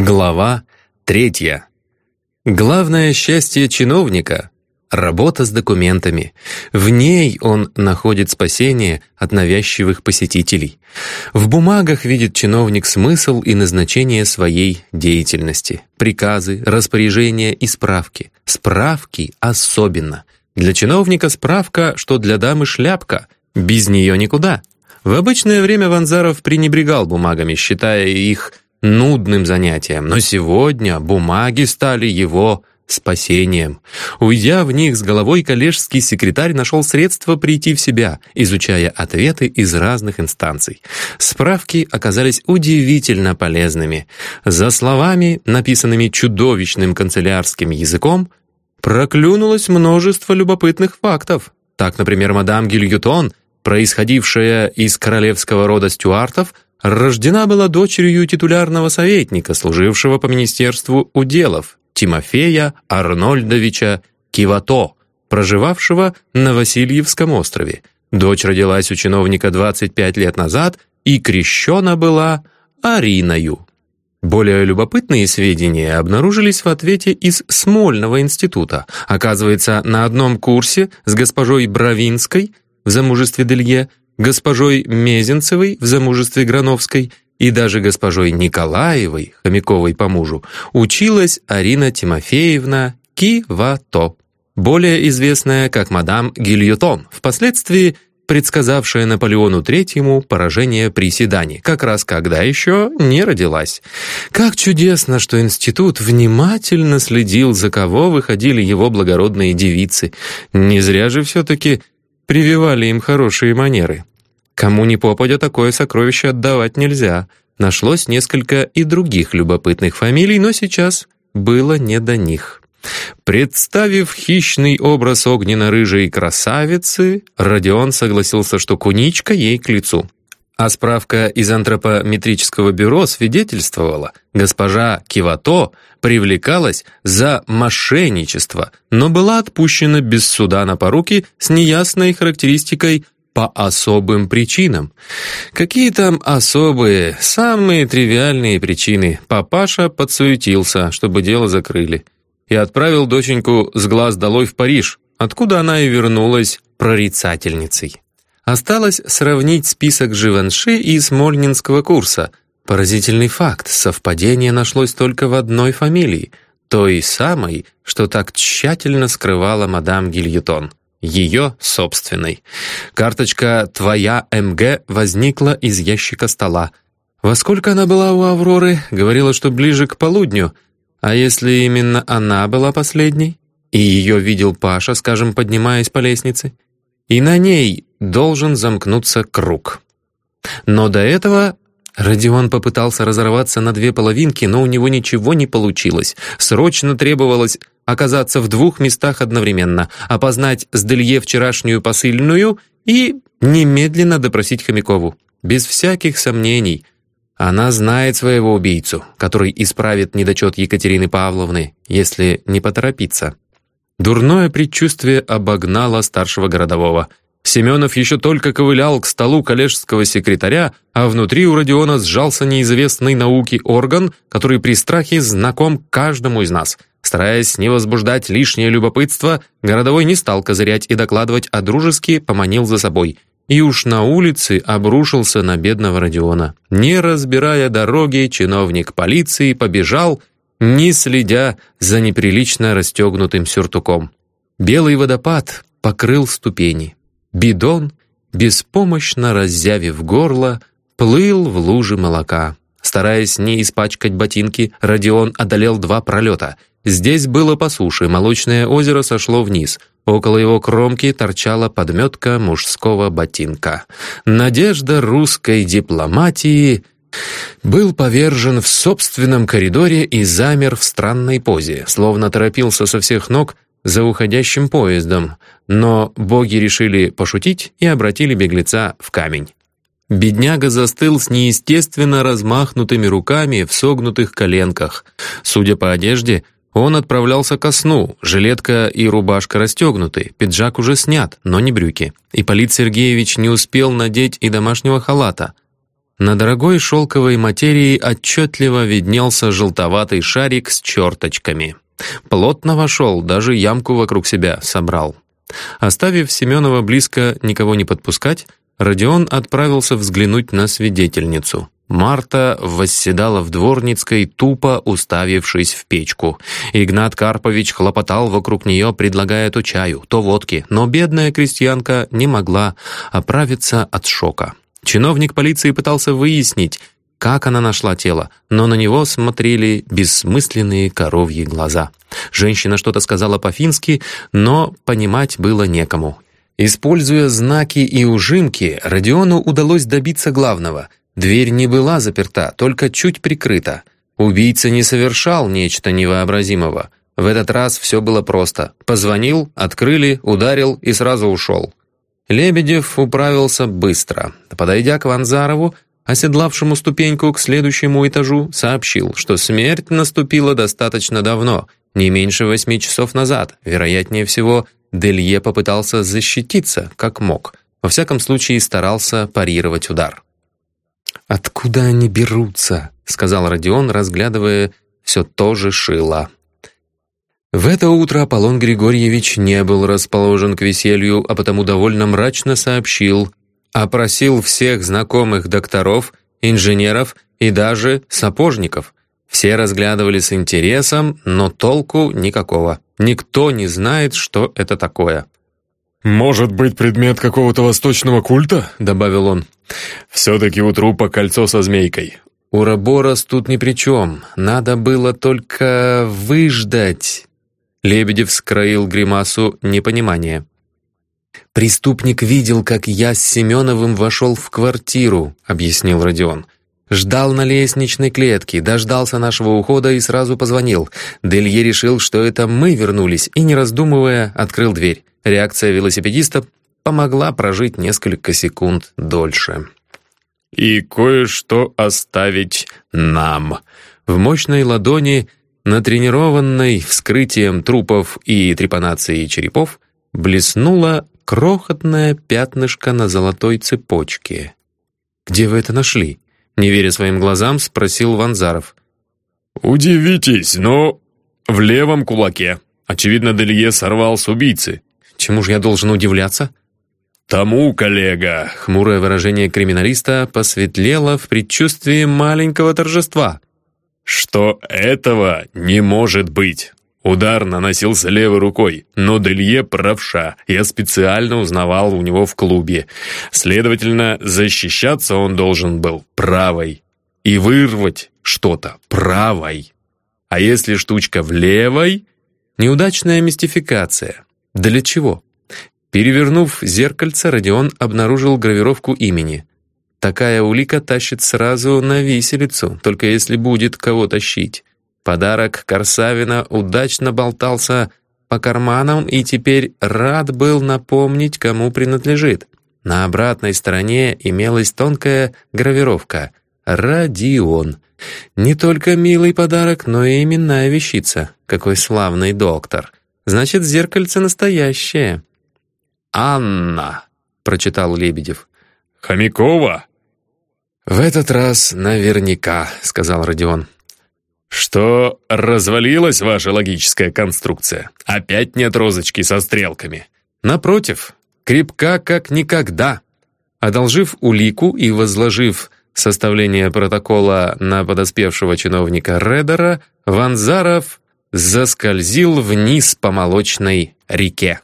Глава третья. Главное счастье чиновника — работа с документами. В ней он находит спасение от навязчивых посетителей. В бумагах видит чиновник смысл и назначение своей деятельности. Приказы, распоряжения и справки. Справки особенно. Для чиновника справка, что для дамы шляпка. Без нее никуда. В обычное время Ванзаров пренебрегал бумагами, считая их нудным занятием, но сегодня бумаги стали его спасением. Уйдя в них с головой, коллежский секретарь нашел средства прийти в себя, изучая ответы из разных инстанций. Справки оказались удивительно полезными. За словами, написанными чудовищным канцелярским языком, проклюнулось множество любопытных фактов. Так, например, мадам Гильютон, происходившая из королевского рода стюартов, Рождена была дочерью титулярного советника, служившего по Министерству уделов, Тимофея Арнольдовича Кивато, проживавшего на Васильевском острове. Дочь родилась у чиновника 25 лет назад и крещена была Ариною. Более любопытные сведения обнаружились в ответе из Смольного института. Оказывается, на одном курсе с госпожой Бравинской в замужестве Делье госпожой Мезенцевой в замужестве Грановской и даже госпожой Николаевой, Хомяковой по мужу, училась Арина Тимофеевна Кивато, более известная как мадам Гильотон, впоследствии предсказавшая Наполеону Третьему поражение при Седане, как раз когда еще не родилась. Как чудесно, что институт внимательно следил, за кого выходили его благородные девицы. Не зря же все-таки прививали им хорошие манеры. Кому ни попадя, такое сокровище отдавать нельзя. Нашлось несколько и других любопытных фамилий, но сейчас было не до них. Представив хищный образ огненно-рыжей красавицы, Родион согласился, что куничка ей к лицу. А справка из антропометрического бюро свидетельствовала, госпожа Кивато привлекалась за мошенничество, но была отпущена без суда на поруки с неясной характеристикой по особым причинам. Какие там особые, самые тривиальные причины? Папаша подсуетился, чтобы дело закрыли. И отправил доченьку с глаз долой в Париж, откуда она и вернулась прорицательницей. Осталось сравнить список Живанши и Смольнинского курса. Поразительный факт, совпадение нашлось только в одной фамилии, той самой, что так тщательно скрывала мадам Гильютон. Ее собственной. Карточка «Твоя МГ» возникла из ящика стола. Во сколько она была у Авроры? Говорила, что ближе к полудню. А если именно она была последней? И ее видел Паша, скажем, поднимаясь по лестнице? И на ней должен замкнуться круг. Но до этого Родион попытался разорваться на две половинки, но у него ничего не получилось. Срочно требовалось оказаться в двух местах одновременно, опознать с Делье вчерашнюю посыльную и немедленно допросить Хомякову. Без всяких сомнений. Она знает своего убийцу, который исправит недочет Екатерины Павловны, если не поторопиться. Дурное предчувствие обогнало старшего городового. Семенов еще только ковылял к столу коллежского секретаря, а внутри у Родиона сжался неизвестный науки орган, который при страхе знаком каждому из нас. Стараясь не возбуждать лишнее любопытство, городовой не стал козырять и докладывать, а дружески поманил за собой. И уж на улице обрушился на бедного Родиона. Не разбирая дороги, чиновник полиции побежал, не следя за неприлично расстегнутым сюртуком. Белый водопад покрыл ступени. Бидон, беспомощно раззявив горло, плыл в луже молока. Стараясь не испачкать ботинки, Родион одолел два пролета. Здесь было по суше, молочное озеро сошло вниз. Около его кромки торчала подметка мужского ботинка. Надежда русской дипломатии был повержен в собственном коридоре и замер в странной позе, словно торопился со всех ног за уходящим поездом, но боги решили пошутить и обратили беглеца в камень. Бедняга застыл с неестественно размахнутыми руками в согнутых коленках. Судя по одежде, он отправлялся ко сну, жилетка и рубашка расстегнуты, пиджак уже снят, но не брюки. И Ипполит Сергеевич не успел надеть и домашнего халата. На дорогой шелковой материи отчетливо виднелся желтоватый шарик с черточками. Плотно вошел, даже ямку вокруг себя собрал. Оставив Семенова близко никого не подпускать, Родион отправился взглянуть на свидетельницу. Марта восседала в дворницкой, тупо уставившись в печку. Игнат Карпович хлопотал вокруг нее, предлагая то чаю, то водки, но бедная крестьянка не могла оправиться от шока. Чиновник полиции пытался выяснить, как она нашла тело, но на него смотрели бессмысленные коровьи глаза. Женщина что-то сказала по-фински, но понимать было некому. Используя знаки и ужимки, Родиону удалось добиться главного. Дверь не была заперта, только чуть прикрыта. Убийца не совершал нечто невообразимого. В этот раз все было просто. Позвонил, открыли, ударил и сразу ушел. Лебедев управился быстро. Подойдя к Ванзарову, оседлавшему ступеньку к следующему этажу, сообщил, что смерть наступила достаточно давно, не меньше восьми часов назад. Вероятнее всего, Делье попытался защититься, как мог. Во всяком случае, старался парировать удар. «Откуда они берутся?» — сказал Родион, разглядывая все то же шило. В это утро Аполлон Григорьевич не был расположен к веселью, а потому довольно мрачно сообщил, опросил всех знакомых докторов, инженеров и даже сапожников. Все разглядывали с интересом, но толку никакого. Никто не знает, что это такое. «Может быть, предмет какого-то восточного культа?» — добавил он. «Все-таки у трупа кольцо со змейкой». «Ураборос тут ни при чем. Надо было только выждать». Лебедев скроил гримасу непонимания. «Преступник видел, как я с Семеновым вошел в квартиру», — объяснил Родион. «Ждал на лестничной клетке, дождался нашего ухода и сразу позвонил. Делье решил, что это мы вернулись, и, не раздумывая, открыл дверь. Реакция велосипедиста помогла прожить несколько секунд дольше». «И кое-что оставить нам». В мощной ладони, натренированной вскрытием трупов и трепанацией черепов, блеснула крохотное пятнышко на золотой цепочке. «Где вы это нашли?» Не веря своим глазам, спросил Ванзаров. «Удивитесь, но в левом кулаке. Очевидно, Делье сорвал с убийцы». «Чему же я должен удивляться?» «Тому, коллега!» Хмурое выражение криминалиста посветлело в предчувствии маленького торжества. «Что этого не может быть!» Удар наносился левой рукой, но Делье правша, я специально узнавал у него в клубе. Следовательно, защищаться он должен был правой. И вырвать что-то правой. А если штучка в левой? Неудачная мистификация. Для чего? Перевернув зеркальце, Родион обнаружил гравировку имени. Такая улика тащит сразу на виселицу, только если будет кого тащить. Подарок Корсавина удачно болтался по карманам и теперь рад был напомнить, кому принадлежит. На обратной стороне имелась тонкая гравировка «Родион». Не только милый подарок, но и именная вещица. Какой славный доктор. Значит, зеркальце настоящее. «Анна», — прочитал Лебедев. «Хомякова?» «В этот раз наверняка», — сказал Родион. «Что развалилась ваша логическая конструкция? Опять нет розочки со стрелками?» «Напротив, крепка как никогда». Одолжив улику и возложив составление протокола на подоспевшего чиновника Редера, Ванзаров заскользил вниз по молочной реке.